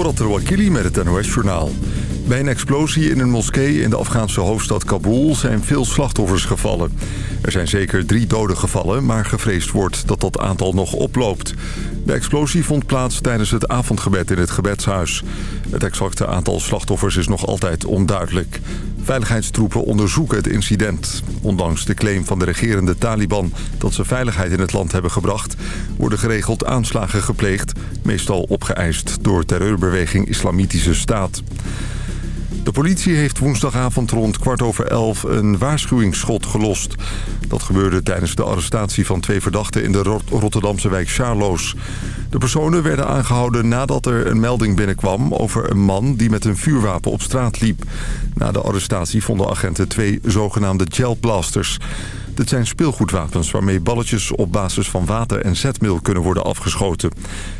Morat Rouakili met het NOS-journaal. Bij een explosie in een moskee in de Afghaanse hoofdstad Kabul zijn veel slachtoffers gevallen. Er zijn zeker drie doden gevallen, maar gevreesd wordt dat dat aantal nog oploopt. De explosie vond plaats tijdens het avondgebed in het gebedshuis. Het exacte aantal slachtoffers is nog altijd onduidelijk. Veiligheidstroepen onderzoeken het incident. Ondanks de claim van de regerende Taliban dat ze veiligheid in het land hebben gebracht... worden geregeld aanslagen gepleegd, meestal opgeëist door terreurbeweging Islamitische Staat. De politie heeft woensdagavond rond kwart over elf een waarschuwingsschot gelost. Dat gebeurde tijdens de arrestatie van twee verdachten in de Rotterdamse wijk Charloes. De personen werden aangehouden nadat er een melding binnenkwam over een man die met een vuurwapen op straat liep. Na de arrestatie vonden agenten twee zogenaamde gelblasters. Dit zijn speelgoedwapens waarmee balletjes op basis van water en zetmeel kunnen worden afgeschoten.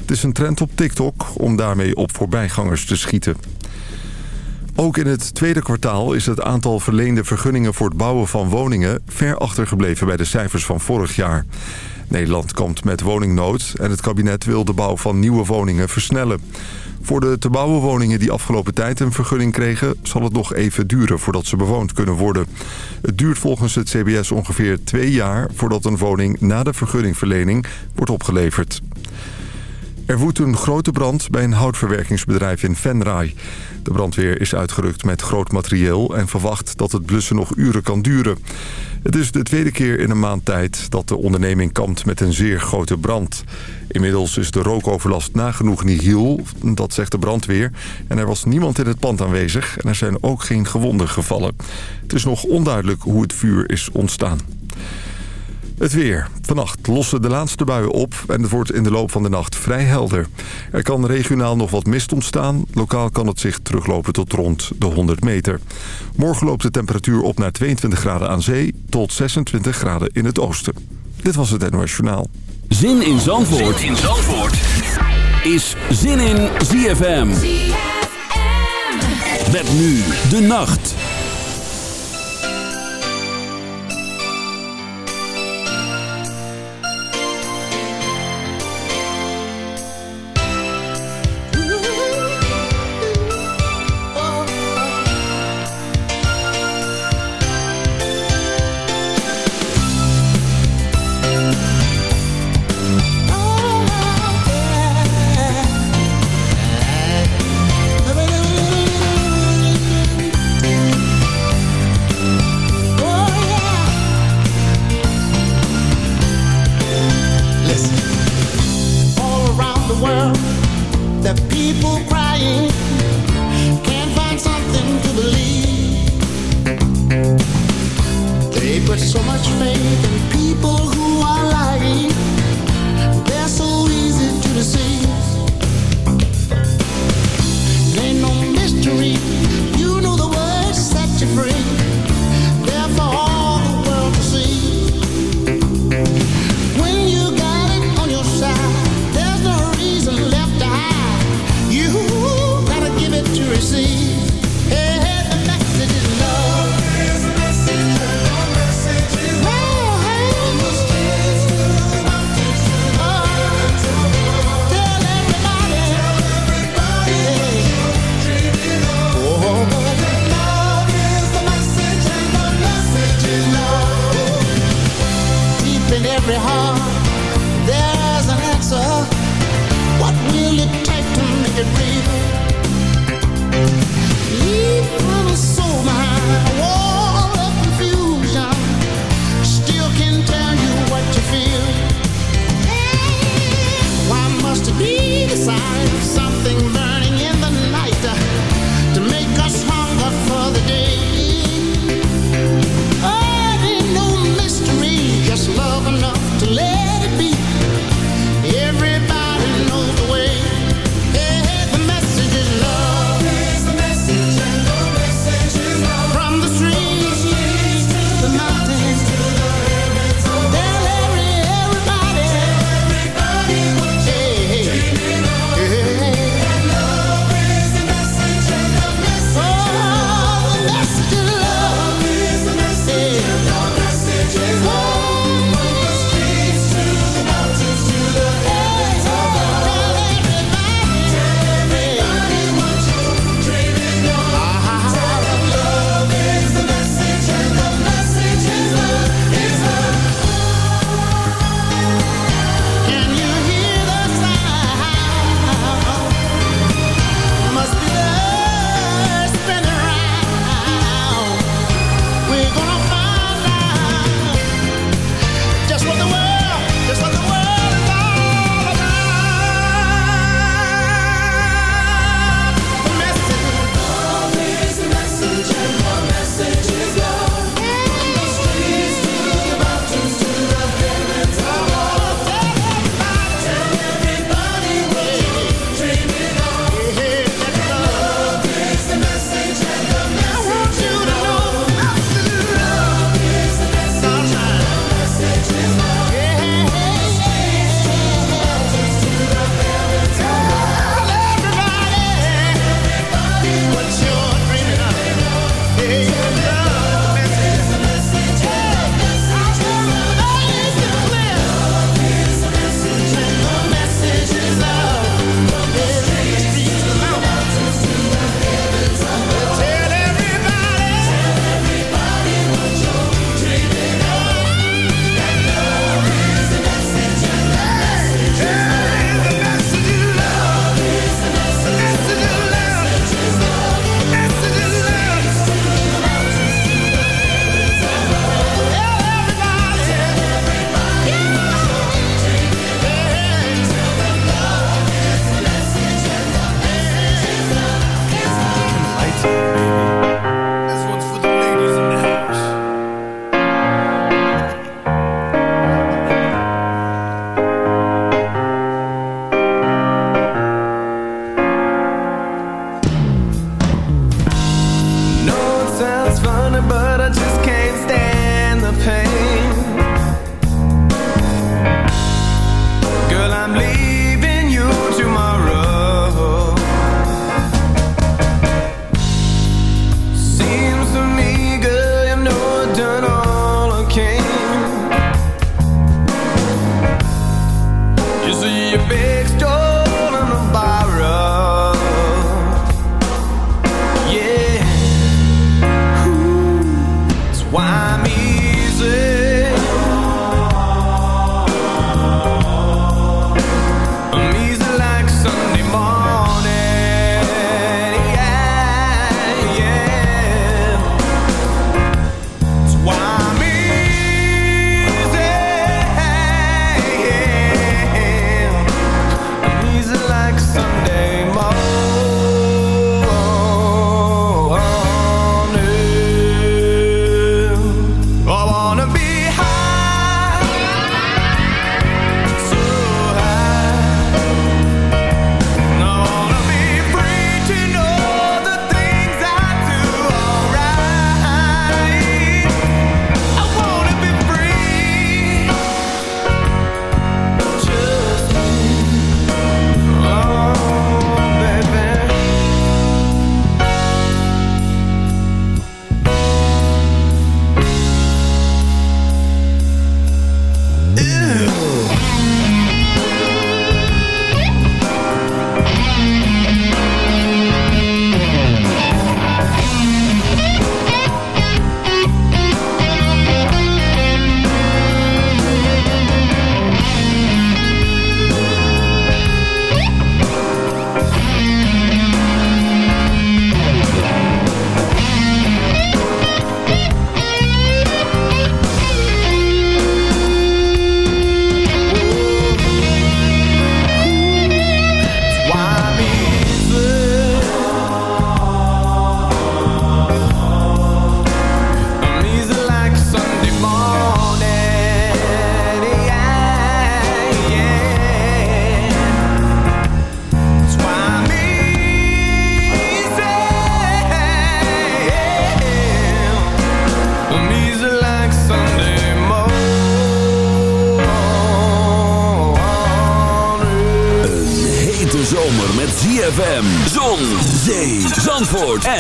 Het is een trend op TikTok om daarmee op voorbijgangers te schieten. Ook in het tweede kwartaal is het aantal verleende vergunningen voor het bouwen van woningen ver achtergebleven bij de cijfers van vorig jaar. Nederland kampt met woningnood en het kabinet wil de bouw van nieuwe woningen versnellen. Voor de te bouwen woningen die afgelopen tijd een vergunning kregen... zal het nog even duren voordat ze bewoond kunnen worden. Het duurt volgens het CBS ongeveer twee jaar... voordat een woning na de vergunningverlening wordt opgeleverd. Er woedt een grote brand bij een houtverwerkingsbedrijf in Venray. De brandweer is uitgerukt met groot materieel en verwacht dat het blussen nog uren kan duren. Het is de tweede keer in een maand tijd dat de onderneming kampt met een zeer grote brand. Inmiddels is de rookoverlast nagenoeg nihil, dat zegt de brandweer. En er was niemand in het pand aanwezig en er zijn ook geen gewonden gevallen. Het is nog onduidelijk hoe het vuur is ontstaan. Het weer. Vannacht lossen de laatste buien op en het wordt in de loop van de nacht vrij helder. Er kan regionaal nog wat mist ontstaan. Lokaal kan het zich teruglopen tot rond de 100 meter. Morgen loopt de temperatuur op naar 22 graden aan zee tot 26 graden in het oosten. Dit was het NOS Journaal. Zin in Zandvoort, zin in Zandvoort. is Zin in ZFM. ZFM. Met nu de nacht.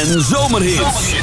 En zomerhits.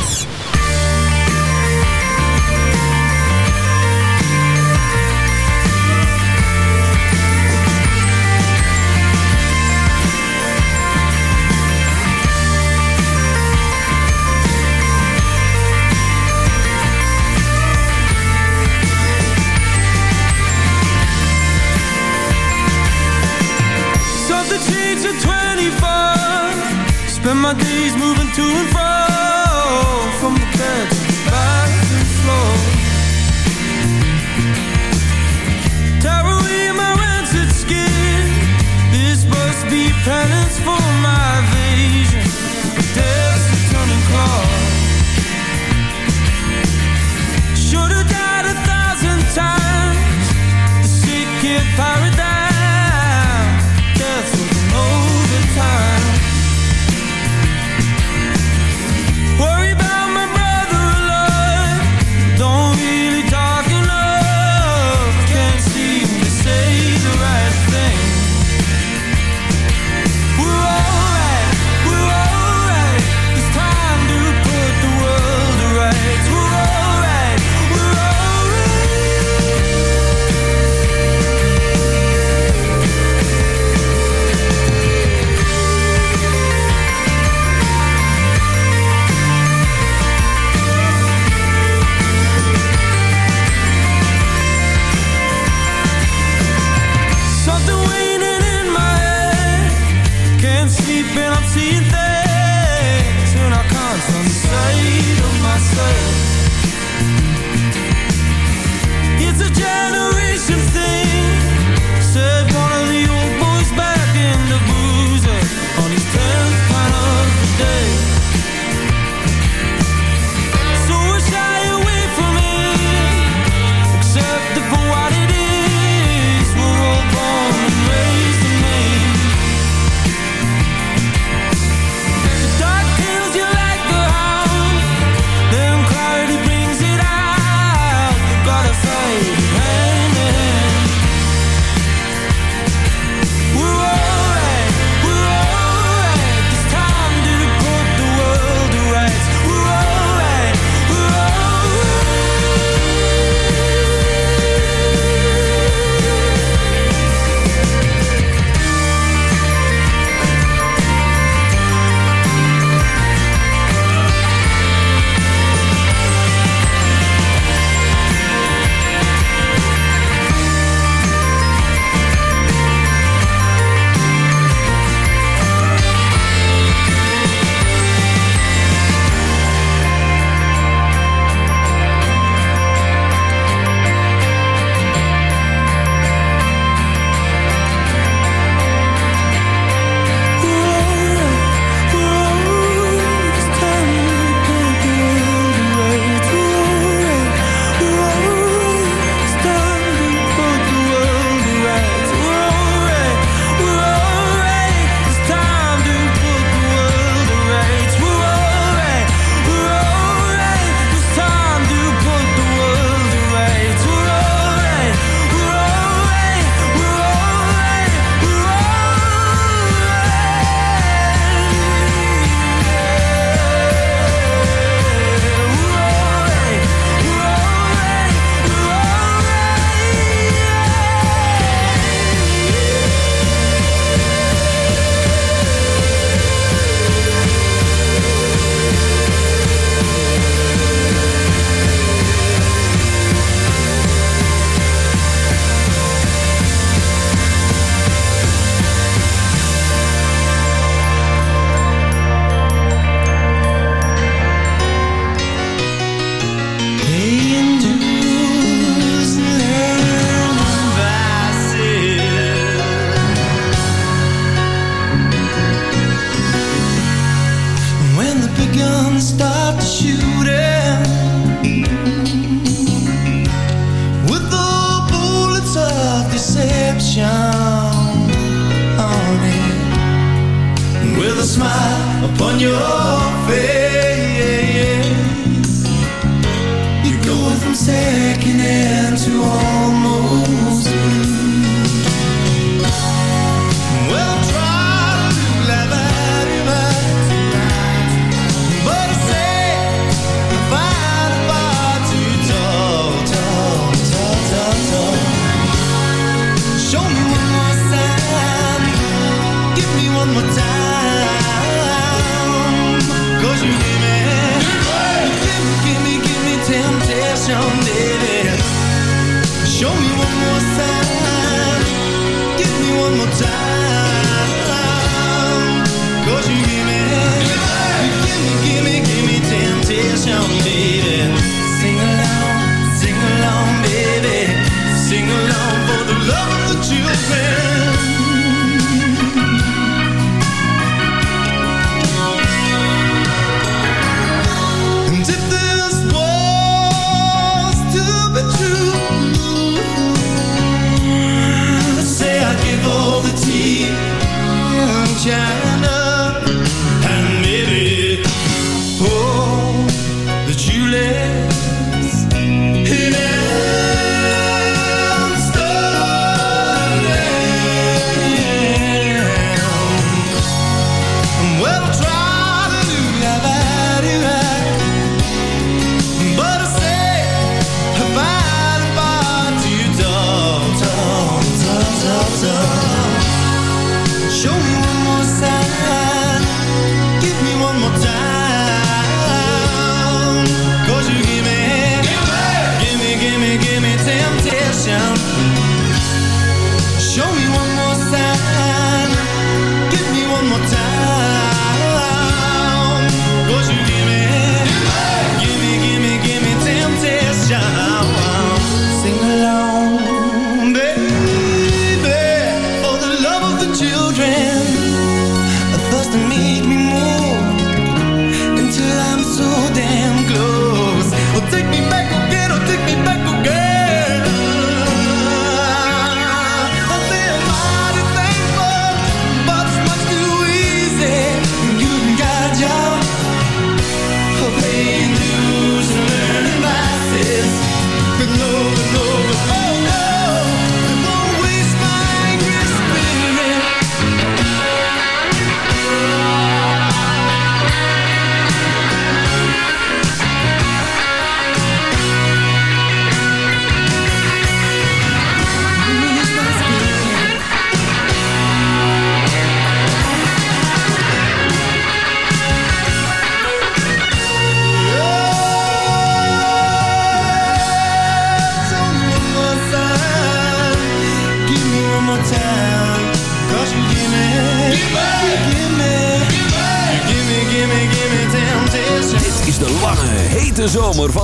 さ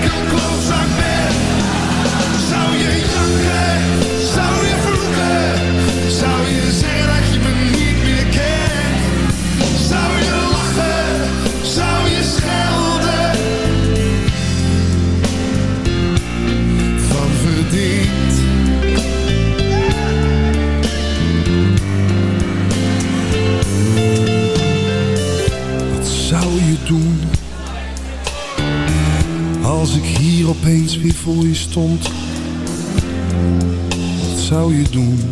come close, I. dum